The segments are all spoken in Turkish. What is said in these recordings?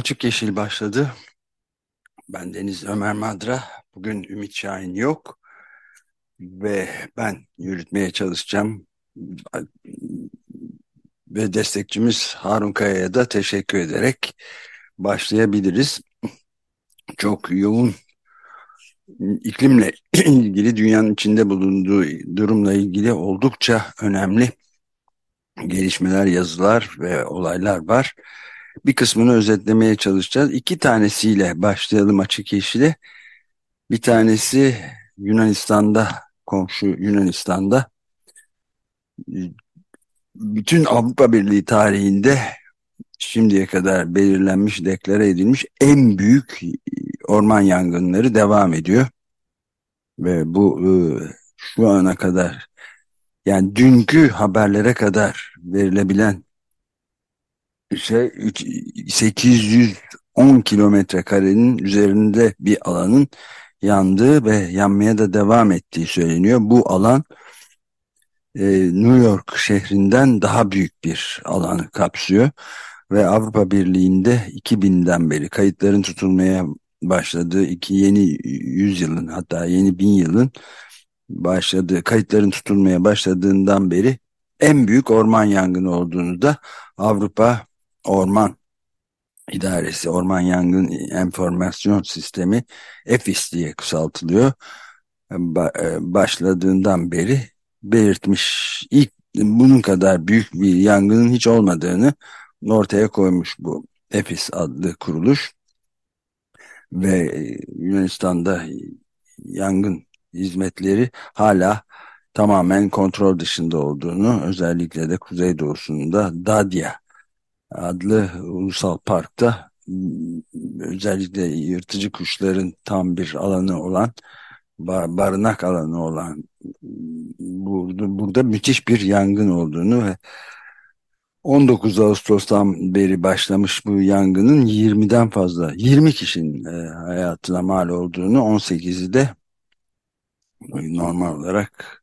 Açık Yeşil başladı. Ben Deniz Ömer Madra. Bugün Ümit Şahin yok. Ve ben yürütmeye çalışacağım. Ve destekçimiz Harun Kaya'ya da teşekkür ederek başlayabiliriz. Çok yoğun iklimle ilgili dünyanın içinde bulunduğu durumla ilgili oldukça önemli gelişmeler, yazılar ve olaylar var. Bir kısmını özetlemeye çalışacağız. İki tanesiyle başlayalım açık yeşile. Bir tanesi Yunanistan'da, komşu Yunanistan'da bütün Avrupa Birliği tarihinde şimdiye kadar belirlenmiş, deklare edilmiş en büyük orman yangınları devam ediyor. Ve bu e, şu ana kadar yani dünkü haberlere kadar verilebilen şey 810 kilometre karenin üzerinde bir alanın yandığı ve yanmaya da devam ettiği söyleniyor. Bu alan e, New York şehrinden daha büyük bir alanı kapsıyor ve Avrupa Birliği'nde 2000'den beri kayıtların tutulmaya başladığı iki yeni yüzyılın hatta yeni bin yılın başladığı kayıtların tutulmaya başladığından beri en büyük orman yangını olduğunu da Avrupa Orman İdaresi, Orman Yangın Enformasyon Sistemi EFIS diye kısaltılıyor. Başladığından beri belirtmiş ilk bunun kadar büyük bir yangının hiç olmadığını ortaya koymuş bu EFIS adlı kuruluş ve Yunanistan'da yangın hizmetleri hala tamamen kontrol dışında olduğunu özellikle de kuzeydoğusunda Dadya adlı ulusal parkta özellikle yırtıcı kuşların tam bir alanı olan barınak alanı olan burada, burada müthiş bir yangın olduğunu ve 19 Ağustos'tan beri başlamış bu yangının 20'den fazla 20 kişinin e, hayatına mal olduğunu 18'i de normal olarak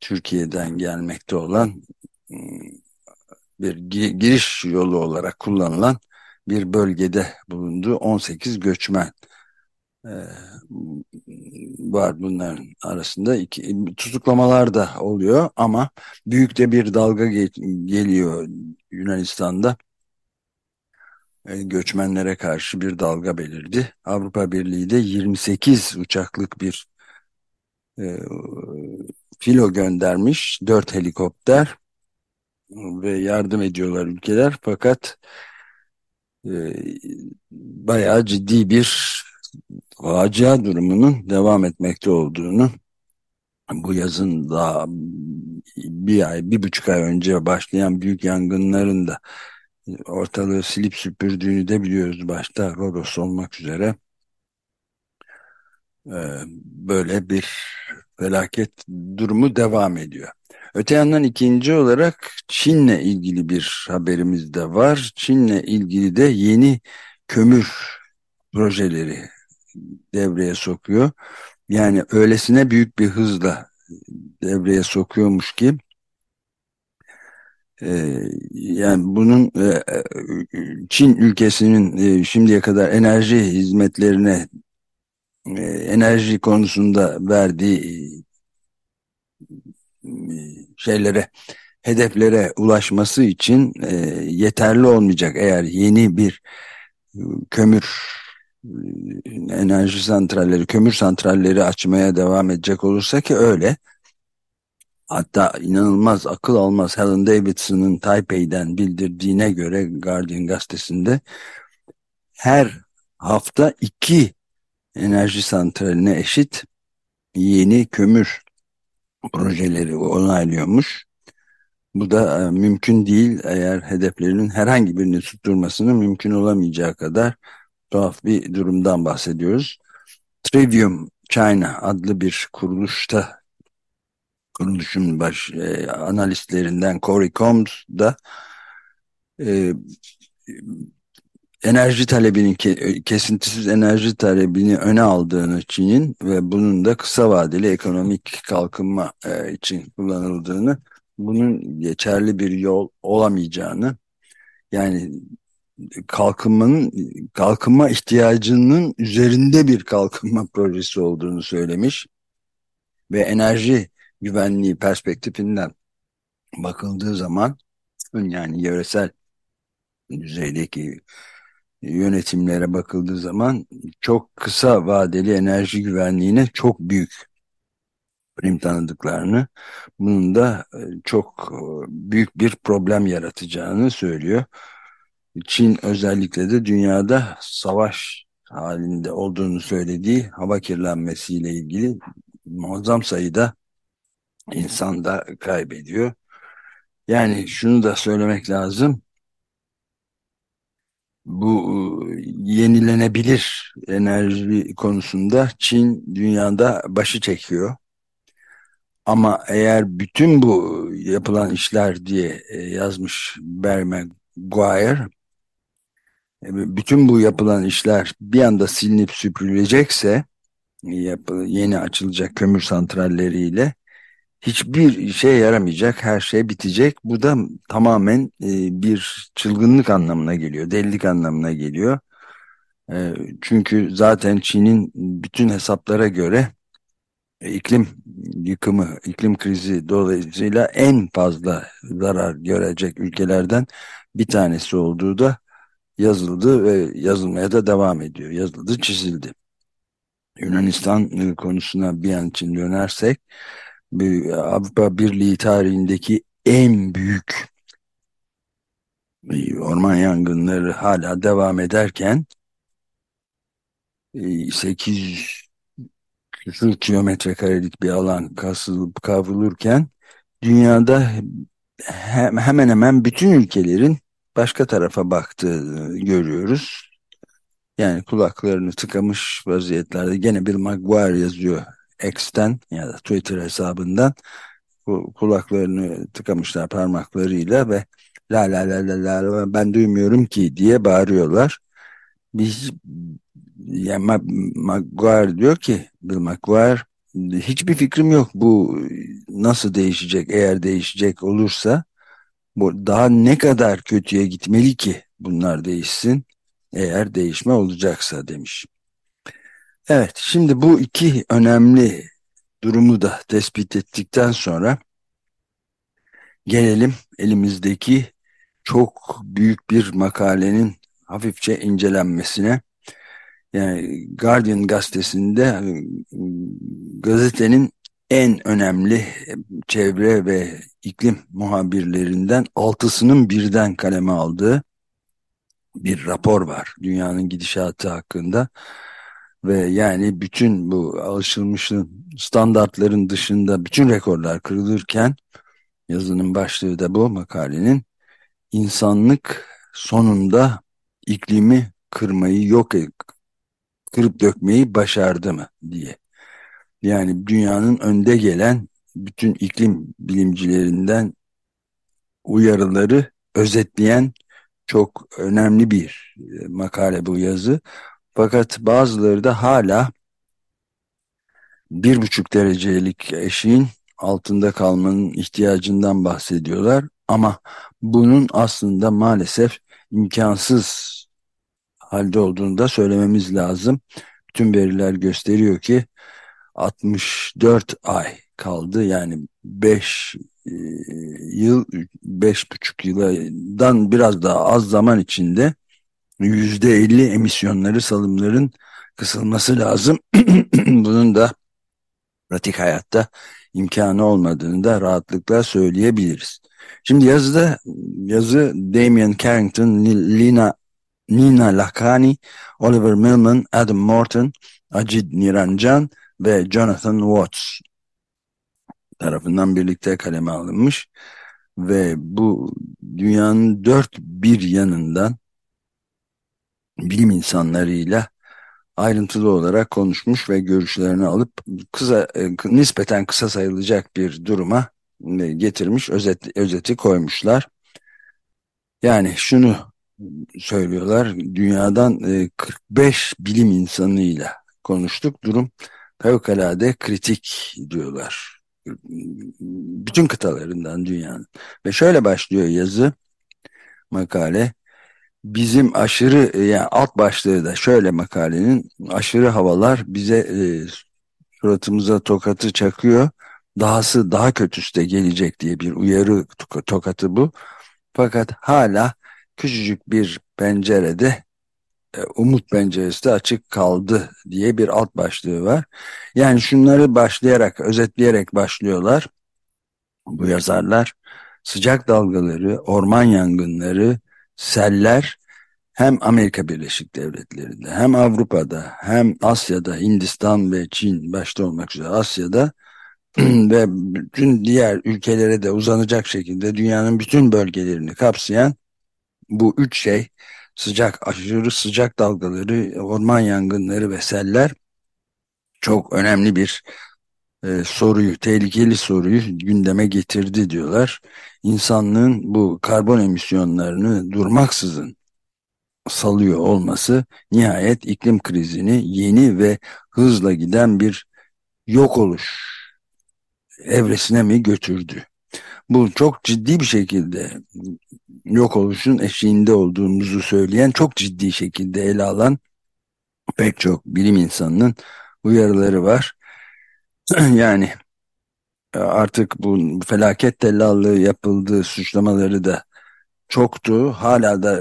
Türkiye'den gelmekte olan bir giriş yolu olarak kullanılan bir bölgede bulunduğu 18 göçmen. E, var bunların arasında. Tutuklamalar da oluyor ama büyük de bir dalga ge geliyor Yunanistan'da. E, göçmenlere karşı bir dalga belirdi. Avrupa Birliği de 28 uçaklık bir e, filo göndermiş. 4 helikopter ve yardım ediyorlar ülkeler fakat e, bayağı ciddi bir facia durumunun devam etmekte olduğunu bu yazın daha bir ay, bir buçuk ay önce başlayan büyük yangınların da ortalığı silip süpürdüğünü de biliyoruz başta Rodos olmak üzere. Ee, böyle bir felaket durumu devam ediyor. Öte yandan ikinci olarak Çin'le ilgili bir haberimiz de var. Çin'le ilgili de yeni kömür projeleri devreye sokuyor. Yani öylesine büyük bir hızla devreye sokuyormuş ki e, yani bunun e, Çin ülkesinin e, şimdiye kadar enerji hizmetlerine enerji konusunda verdiği şeylere hedeflere ulaşması için yeterli olmayacak eğer yeni bir kömür enerji santralleri, kömür santralleri açmaya devam edecek olursa ki öyle. Hatta inanılmaz akıl almaz Helen Davidson'ın Taipei'den bildirdiğine göre Guardian gazetesinde her hafta iki enerji santraline eşit yeni kömür projeleri onaylıyormuş. Bu da e, mümkün değil eğer hedeflerinin herhangi birini tutturmasının mümkün olamayacağı kadar tuhaf bir durumdan bahsediyoruz. Trivium China adlı bir kuruluşta kuruluşun baş e, analistlerinden Corey Combs da e, enerji talebinin kesintisiz enerji talebini öne aldığını Çin'in ve bunun da kısa vadeli ekonomik kalkınma e, için kullanıldığını bunun geçerli bir yol olamayacağını yani kalkınmanın kalkınma ihtiyacının üzerinde bir kalkınma projesi olduğunu söylemiş ve enerji güvenliği perspektifinden bakıldığı zaman yani yöresel düzeydeki yönetimlere bakıldığı zaman çok kısa vadeli enerji güvenliğine çok büyük prim tanıdıklarını bunun da e, çok e, büyük bir problem yaratacağını söylüyor. Çin özellikle de dünyada savaş halinde olduğunu söylediği hava kirlenmesiyle ilgili muazzam sayıda insan da kaybediyor. Yani şunu da söylemek lazım. Bu e, yenilenebilir enerji konusunda Çin dünyada başı çekiyor. Ama eğer bütün bu yapılan işler diye e, yazmış Barry Maguire, e, bütün bu yapılan işler bir anda silinip süpürülecekse yeni açılacak kömür santralleriyle hiçbir işe yaramayacak, her şey bitecek. Bu da tamamen e, bir çılgınlık anlamına geliyor, delilik anlamına geliyor. E, çünkü zaten Çin'in bütün hesaplara göre e, iklim yıkımı, iklim krizi dolayısıyla en fazla zarar görecek ülkelerden bir tanesi olduğu da yazıldı ve yazılmaya da devam ediyor. Yazıldı, çizildi. Yunanistan konusuna bir an için dönersek Avrupa Birliği tarihindeki en büyük orman yangınları hala devam ederken 800 küsur kilometre karelik bir alan kasılıp kavrulurken dünyada hemen hemen bütün ülkelerin başka tarafa baktığını görüyoruz. Yani kulaklarını tıkamış vaziyetlerde gene bir Maguire yazıyor X'ten ya da Twitter hesabından kulaklarını tıkamışlar parmaklarıyla ve la la la la la ben duymuyorum ki diye bağırıyorlar. Biz yani Maguire diyor ki Bill Maguire hiçbir fikrim yok bu nasıl değişecek eğer değişecek olursa bu daha ne kadar kötüye gitmeli ki bunlar değişsin eğer değişme olacaksa demiş. Evet, şimdi bu iki önemli durumu da tespit ettikten sonra gelelim elimizdeki çok büyük bir makalenin hafifçe incelenmesine. Yani Guardian gazetesinde gazetenin en önemli çevre ve iklim muhabirlerinden altısının birden kaleme aldığı bir rapor var dünyanın gidişatı hakkında ve yani bütün bu alışılmışın standartların dışında bütün rekorlar kırılırken yazının başlığı da bu makalenin insanlık sonunda iklimi kırmayı yok e, kırıp dökmeyi başardı mı diye. Yani dünyanın önde gelen bütün iklim bilimcilerinden uyarıları özetleyen çok önemli bir e, makale bu yazı. Fakat bazıları da hala bir buçuk derecelik eşiğin altında kalmanın ihtiyacından bahsediyorlar. Ama bunun aslında maalesef imkansız halde olduğunu da söylememiz lazım. Tüm veriler gösteriyor ki 64 ay kaldı yani 5 e, yıl 5,5 yıldan biraz daha az zaman içinde %50 emisyonları salımların kısılması lazım. Bunun da pratik hayatta imkanı olmadığını da rahatlıkla söyleyebiliriz. Şimdi yazıda yazı Damien Carrington, Lina, Nina Lakani, Oliver Millman, Adam Morton, Acid Niranjan ve Jonathan Watts tarafından birlikte kaleme alınmış. ve bu dünyanın dört bir yanından bilim insanlarıyla ayrıntılı olarak konuşmuş ve görüşlerini alıp kısa, e, nispeten kısa sayılacak bir duruma e, getirmiş, özet, özeti koymuşlar. Yani şunu söylüyorlar, dünyadan 45 e, bilim insanıyla konuştuk, durum fevkalade kritik diyorlar. Bütün kıtalarından dünyanın. Ve şöyle başlıyor yazı, makale bizim aşırı e, yani alt başlığı da şöyle makalenin aşırı havalar bize e, suratımıza tokatı çakıyor. Dahası daha kötüsü de gelecek diye bir uyarı tokatı bu. Fakat hala küçücük bir pencerede e, umut penceresi de açık kaldı diye bir alt başlığı var. Yani şunları başlayarak, özetleyerek başlıyorlar bu yazarlar. Sıcak dalgaları, orman yangınları, seller hem Amerika Birleşik Devletleri'nde hem Avrupa'da hem Asya'da Hindistan ve Çin başta olmak üzere Asya'da ve bütün diğer ülkelere de uzanacak şekilde dünyanın bütün bölgelerini kapsayan bu üç şey sıcak aşırı sıcak dalgaları orman yangınları ve seller çok önemli bir e, soruyu, tehlikeli soruyu gündeme getirdi diyorlar. İnsanlığın bu karbon emisyonlarını durmaksızın salıyor olması nihayet iklim krizini yeni ve hızla giden bir yok oluş evresine mi götürdü? Bu çok ciddi bir şekilde yok oluşun eşiğinde olduğumuzu söyleyen, çok ciddi şekilde ele alan pek çok bilim insanının uyarıları var. yani e, artık bu felaket tellallığı yapıldığı suçlamaları da çoktu. Hala da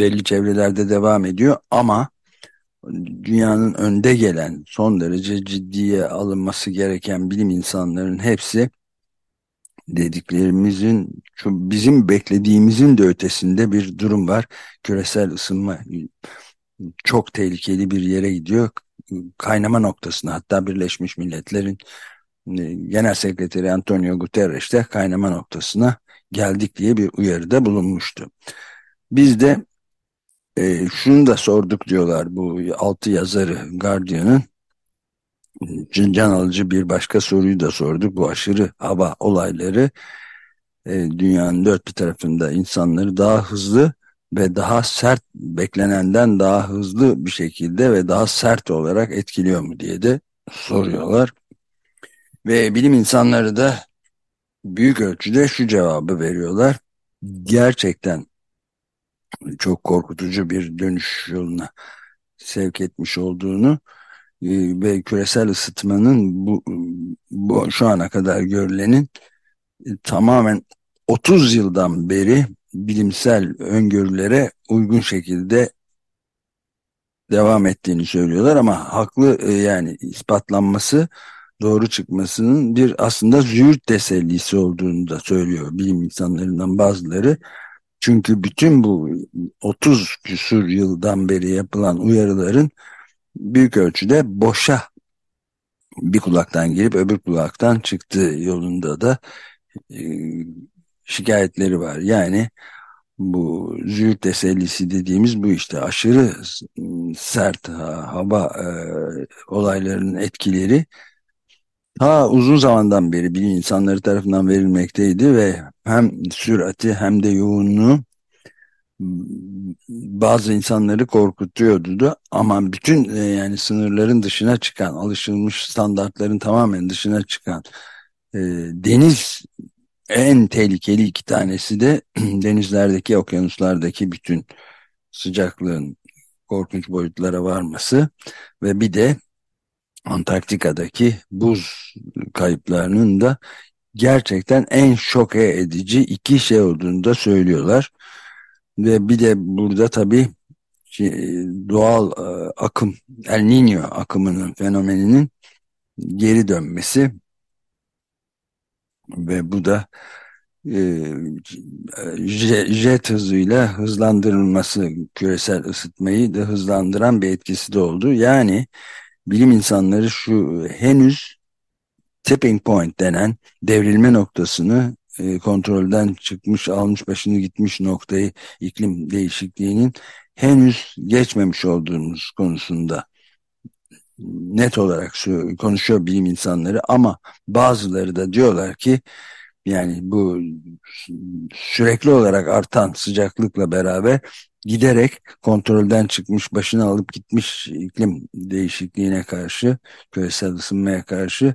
belli çevrelerde devam ediyor ama dünyanın önde gelen son derece ciddiye alınması gereken bilim insanların hepsi dediklerimizin bizim beklediğimizin de ötesinde bir durum var. Küresel ısınma çok tehlikeli bir yere gidiyor. Kaynama noktasına hatta Birleşmiş Milletler'in e, Genel Sekreteri Antonio Guterres de kaynama noktasına geldik diye bir uyarıda bulunmuştu. Biz de e, şunu da sorduk diyorlar bu altı yazarı Guardian'ın can alıcı bir başka soruyu da sorduk. Bu aşırı hava olayları e, dünyanın dört bir tarafında insanları daha hızlı ve daha sert beklenenden daha hızlı bir şekilde ve daha sert olarak etkiliyor mu diye de soruyorlar. Ve bilim insanları da büyük ölçüde şu cevabı veriyorlar. Gerçekten çok korkutucu bir dönüş yoluna sevk etmiş olduğunu e, ve küresel ısıtmanın bu, bu şu ana kadar görülenin e, tamamen 30 yıldan beri bilimsel öngörülere uygun şekilde devam ettiğini söylüyorlar ama haklı e, yani ispatlanması doğru çıkmasının bir aslında züğürt tesellisi olduğunu da söylüyor bilim insanlarından bazıları. Çünkü bütün bu 30 küsur yıldan beri yapılan uyarıların büyük ölçüde boşa bir kulaktan girip öbür kulaktan çıktığı yolunda da e, şikayetleri var. Yani bu züğürt tesellisi dediğimiz bu işte aşırı sert hava e, olaylarının etkileri ta uzun zamandan beri bilim insanları tarafından verilmekteydi ve hem sürati hem de yoğunluğu bazı insanları korkutuyordu da ama bütün e, yani sınırların dışına çıkan alışılmış standartların tamamen dışına çıkan e, deniz en tehlikeli iki tanesi de denizlerdeki okyanuslardaki bütün sıcaklığın korkunç boyutlara varması ve bir de Antarktika'daki buz kayıplarının da gerçekten en şoke edici iki şey olduğunu da söylüyorlar. Ve bir de burada tabii şey, doğal e, akım, El Niño akımının fenomeninin geri dönmesi ve bu da e, jet hızıyla hızlandırılması küresel ısıtmayı da hızlandıran bir etkisi de oldu. Yani bilim insanları şu henüz tipping point denen devrilme noktasını e, kontrolden çıkmış almış başını gitmiş noktayı iklim değişikliğinin henüz geçmemiş olduğumuz konusunda net olarak konuşuyor bilim insanları ama bazıları da diyorlar ki yani bu sürekli olarak artan sıcaklıkla beraber giderek kontrolden çıkmış başını alıp gitmiş iklim değişikliğine karşı küresel ısınmaya karşı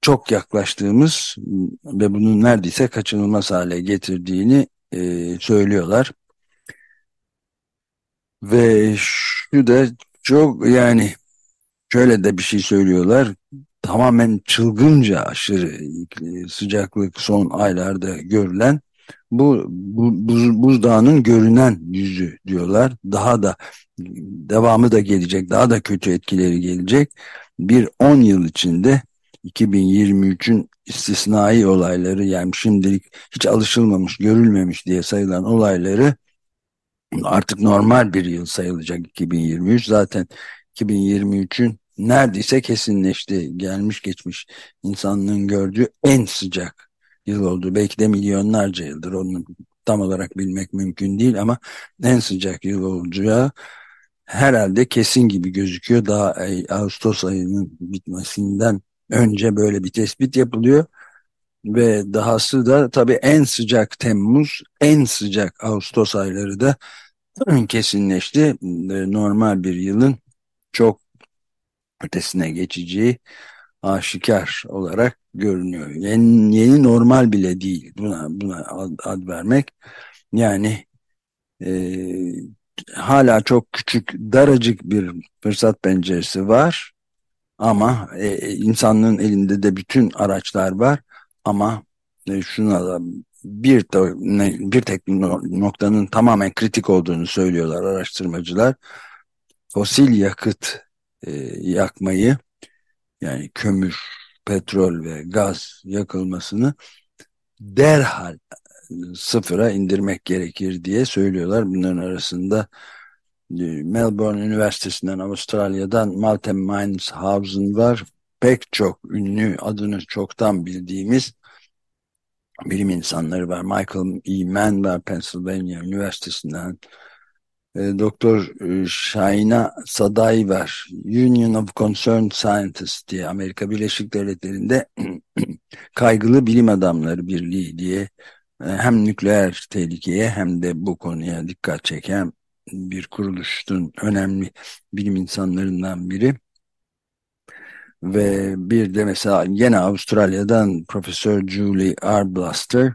çok yaklaştığımız ve bunun neredeyse kaçınılmaz hale getirdiğini e, söylüyorlar. Ve şu da çok yani şöyle de bir şey söylüyorlar. Tamamen çılgınca aşırı sıcaklık son aylarda görülen bu, bu buz, buzdağının görünen yüzü diyorlar. Daha da devamı da gelecek, daha da kötü etkileri gelecek. Bir 10 yıl içinde 2023'ün istisnai olayları yani şimdilik hiç alışılmamış, görülmemiş diye sayılan olayları artık normal bir yıl sayılacak 2023. Zaten 2023'ün neredeyse kesinleşti. Gelmiş geçmiş insanlığın gördüğü en sıcak yıl oldu. Belki de milyonlarca yıldır onu tam olarak bilmek mümkün değil ama en sıcak yıl olacağı herhalde kesin gibi gözüküyor. Daha Ağustos ayının bitmesinden önce böyle bir tespit yapılıyor. Ve dahası da tabii en sıcak Temmuz, en sıcak Ağustos ayları da kesinleşti. Normal bir yılın çok ötesine geçeceği aşikar olarak görünüyor. Yeni, yeni normal bile değil buna, buna ad, ad vermek. Yani e, hala çok küçük, daracık bir fırsat penceresi var. Ama e, insanlığın elinde de bütün araçlar var. Ama e, şuna da bir, bir tek noktanın tamamen kritik olduğunu söylüyorlar araştırmacılar. Fosil yakıt e, yakmayı yani kömür, petrol ve gaz yakılmasını derhal sıfıra indirmek gerekir diye söylüyorlar. Bunların arasında e, Melbourne Üniversitesi'nden Avustralya'dan Maltem Mines House'un var. Pek çok ünlü adını çoktan bildiğimiz bilim insanları var. Michael E. Mann var Pennsylvania Üniversitesi'nden. E, Doktor e, Shaina Sadai var. Union of Concerned Scientists diye Amerika Birleşik Devletleri'nde kaygılı bilim adamları birliği diye e, hem nükleer tehlikeye hem de bu konuya dikkat çeken bir kuruluşun önemli bilim insanlarından biri. Ve bir de mesela yine Avustralya'dan Profesör Julie Arblaster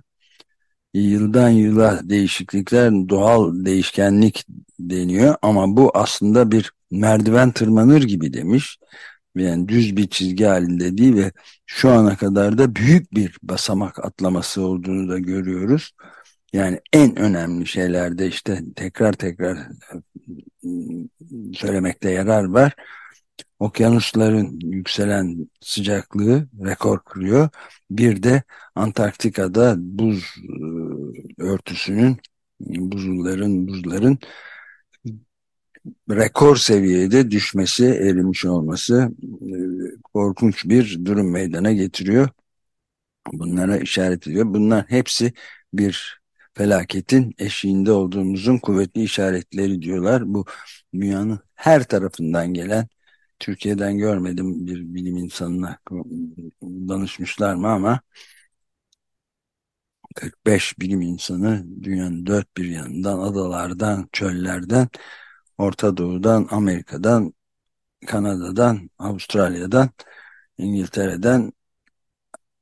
yıldan yıla değişiklikler doğal değişkenlik deniyor ama bu aslında bir merdiven tırmanır gibi demiş. Yani düz bir çizgi halinde değil ve şu ana kadar da büyük bir basamak atlaması olduğunu da görüyoruz. Yani en önemli şeylerde işte tekrar tekrar söylemekte yarar var. Okyanusların yükselen sıcaklığı rekor kırıyor. Bir de Antarktika'da buz e, örtüsünün buzulların buzların rekor seviyede düşmesi, erimiş olması e, korkunç bir durum meydana getiriyor. Bunlara işaret ediyor. Bunlar hepsi bir felaketin eşiğinde olduğumuzun kuvvetli işaretleri diyorlar. Bu dünyanın her tarafından gelen Türkiye'den görmedim bir bilim insanına danışmışlar mı ama 45 bilim insanı dünyanın dört bir yanından, adalardan, çöllerden, Orta Doğu'dan, Amerika'dan, Kanada'dan, Avustralya'dan, İngiltere'den,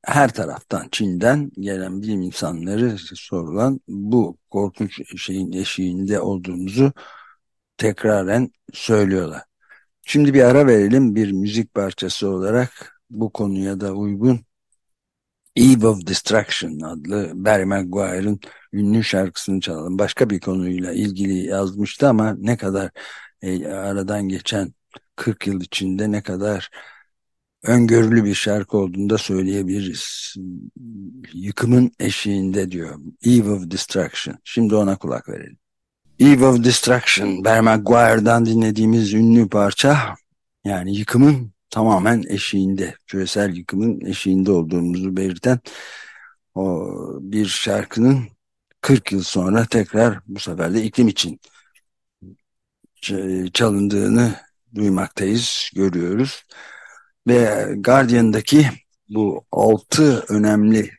her taraftan, Çin'den gelen bilim insanları sorulan bu korkunç şeyin eşiğinde olduğumuzu tekraren söylüyorlar. Şimdi bir ara verelim bir müzik parçası olarak bu konuya da uygun Eve of Destruction adlı Barry Maguire'ın ünlü şarkısını çalalım. Başka bir konuyla ilgili yazmıştı ama ne kadar e, aradan geçen 40 yıl içinde ne kadar öngörülü bir şarkı olduğunu da söyleyebiliriz. Yıkımın eşiğinde diyor. Eve of Destruction. Şimdi ona kulak verelim. Eve of Destruction, Barry Maguire'dan dinlediğimiz ünlü parça. Yani yıkımın tamamen eşiğinde, küresel yıkımın eşiğinde olduğumuzu belirten o bir şarkının 40 yıl sonra tekrar bu sefer de iklim için çalındığını duymaktayız, görüyoruz. Ve Guardian'daki bu altı önemli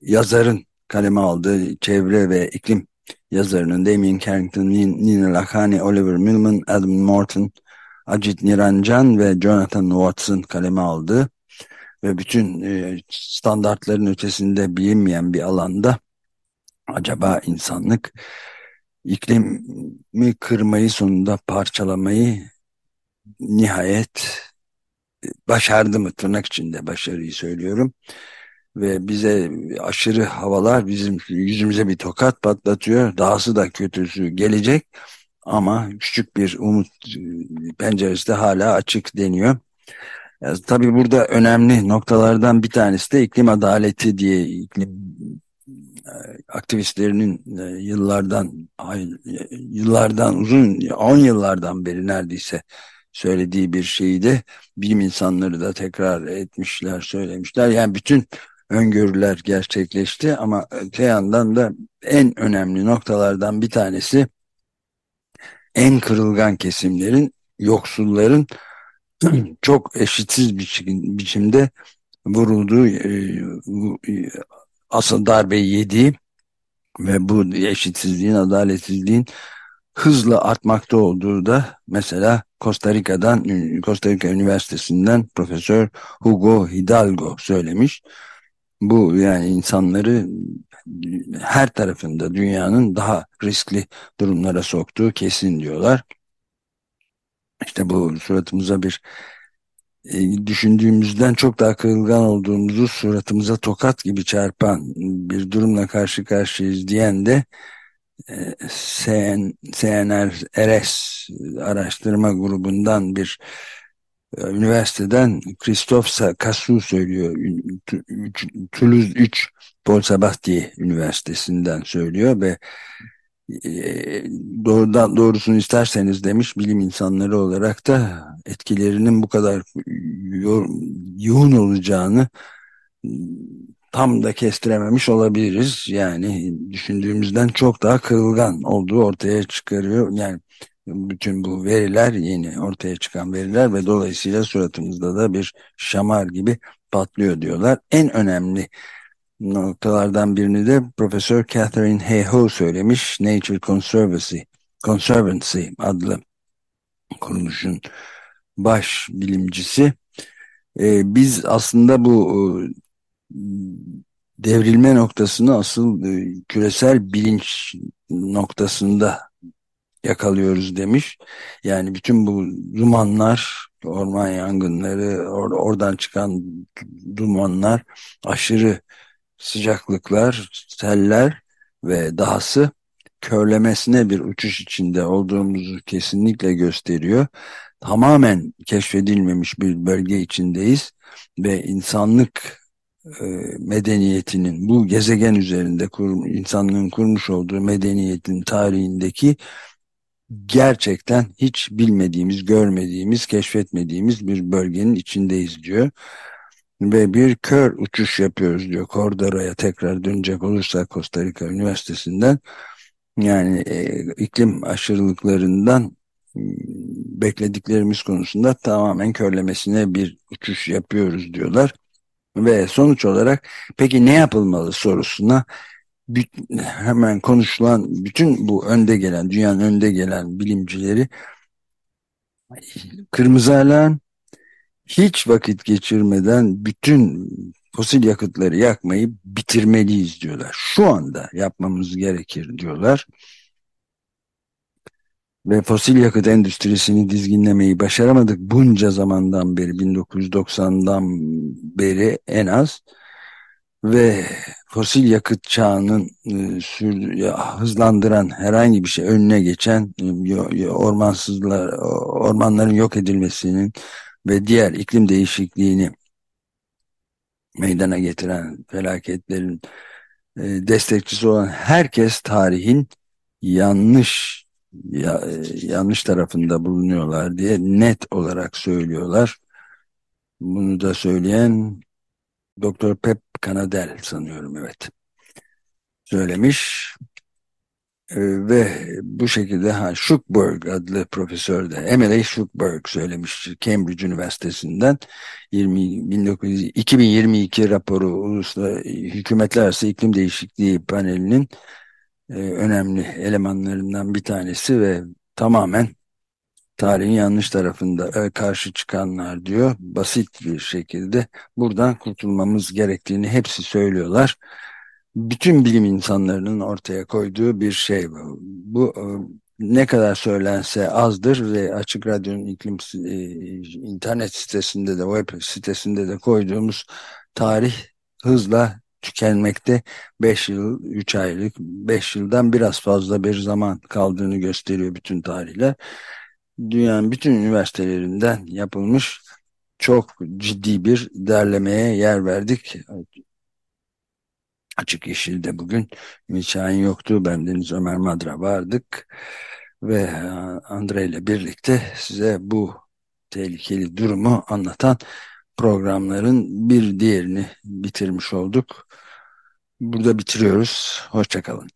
yazarın kaleme aldığı çevre ve iklim yazarının Damien Carrington, Nina Lakhani, Oliver Millman, Adam Morton, Ajit Niranjan ve Jonathan Watson kaleme aldığı ve bütün e, standartların ötesinde bilinmeyen bir alanda acaba insanlık iklimi kırmayı sonunda parçalamayı nihayet başardı mı? Tırnak içinde başarıyı söylüyorum. Ve bize aşırı havalar bizim yüzümüze bir tokat patlatıyor. Dahası da kötüsü gelecek ama küçük bir umut penceresi de hala açık deniyor. Ya, tabii burada önemli noktalardan bir tanesi de iklim adaleti diye iklim e, aktivistlerinin e, yıllardan yıllardan uzun 10 yıllardan beri neredeyse söylediği bir şeyi de bilim insanları da tekrar etmişler söylemişler yani bütün öngörüler gerçekleşti ama öte yandan da en önemli noktalardan bir tanesi en kırılgan kesimlerin yoksulların çok eşitsiz biçimde vurulduğu e, asıl darbeyi yediği ve bu eşitsizliğin, adaletsizliğin hızla artmakta olduğu da mesela Costa Rica'dan, Costa Rica Üniversitesi'nden Profesör Hugo Hidalgo söylemiş. Bu yani insanları her tarafında dünyanın daha riskli durumlara soktuğu kesin diyorlar. İşte bu suratımıza bir e, düşündüğümüzden çok daha kırılgan olduğumuzu suratımıza tokat gibi çarpan bir durumla karşı karşıyayız diyen de e, CN, CNRS araştırma grubundan bir üniversiteden Christophe Cassou söylüyor. Toulouse 3 Paul Sabatier Üniversitesi'nden söylüyor ve ee, doğrudan doğrusunu isterseniz demiş bilim insanları olarak da etkilerinin bu kadar yoğun olacağını tam da kestirememiş olabiliriz. Yani düşündüğümüzden çok daha kırılgan olduğu ortaya çıkarıyor. Yani bütün bu veriler yeni ortaya çıkan veriler ve dolayısıyla suratımızda da bir şamar gibi patlıyor diyorlar. En önemli noktalardan birini de Profesör Catherine Hayhoe söylemiş. Nature Conservancy, Conservancy adlı kuruluşun baş bilimcisi. Ee, biz aslında bu e, devrilme noktasını asıl e, küresel bilinç noktasında yakalıyoruz demiş. Yani bütün bu dumanlar, orman yangınları, or oradan çıkan dumanlar aşırı sıcaklıklar, seller ve dahası körlemesine bir uçuş içinde olduğumuzu kesinlikle gösteriyor. Tamamen keşfedilmemiş bir bölge içindeyiz ve insanlık e, medeniyetinin bu gezegen üzerinde kur, insanlığın kurmuş olduğu medeniyetin tarihindeki gerçekten hiç bilmediğimiz, görmediğimiz, keşfetmediğimiz bir bölgenin içindeyiz diyor ve bir kör uçuş yapıyoruz diyor. Cordora'ya tekrar dönecek olursa Costa Rica Üniversitesi'nden yani e, iklim aşırılıklarından beklediklerimiz konusunda tamamen körlemesine bir uçuş yapıyoruz diyorlar. Ve sonuç olarak peki ne yapılmalı sorusuna hemen konuşulan bütün bu önde gelen dünyanın önde gelen bilimcileri kırmızı alarm hiç vakit geçirmeden bütün fosil yakıtları yakmayı bitirmeliyiz diyorlar. Şu anda yapmamız gerekir diyorlar. Ve fosil yakıt endüstrisini dizginlemeyi başaramadık bunca zamandan beri 1990'dan beri en az ve fosil yakıt çağının e, sür, ya, hızlandıran herhangi bir şey önüne geçen e, ormansızlar ormanların yok edilmesinin ve diğer iklim değişikliğini meydana getiren felaketlerin e, destekçisi olan herkes tarihin yanlış ya, e, yanlış tarafında bulunuyorlar diye net olarak söylüyorlar. Bunu da söyleyen Dr. Pep Kanadel sanıyorum evet. Söylemiş e, ve bu şekilde ha, Schuckberg adlı profesör de Emily Schuckberg söylemiş Cambridge Üniversitesi'nden. 20, 19, 2022 raporu Uluslararası Hükümetler Arası İklim Değişikliği panelinin e, önemli elemanlarından bir tanesi ve tamamen tarihin yanlış tarafında e, karşı çıkanlar diyor. Basit bir şekilde buradan kurtulmamız gerektiğini hepsi söylüyorlar. Bütün bilim insanlarının ortaya koyduğu bir şey bu. Bu e, ne kadar söylense azdır ve Açık Radyo'nun iklim e, internet sitesinde de web sitesinde de koyduğumuz tarih hızla tükenmekte 5 yıl 3 aylık 5 yıldan biraz fazla bir zaman kaldığını gösteriyor bütün tarihler dünyanın bütün üniversitelerinden yapılmış çok ciddi bir derlemeye yer verdik. Açık Yeşil'de bugün Ümit yoktu. Ben Deniz Ömer Madra vardık. Ve e, Andre ile birlikte size bu tehlikeli durumu anlatan programların bir diğerini bitirmiş olduk. Burada bitiriyoruz. Hoşçakalın.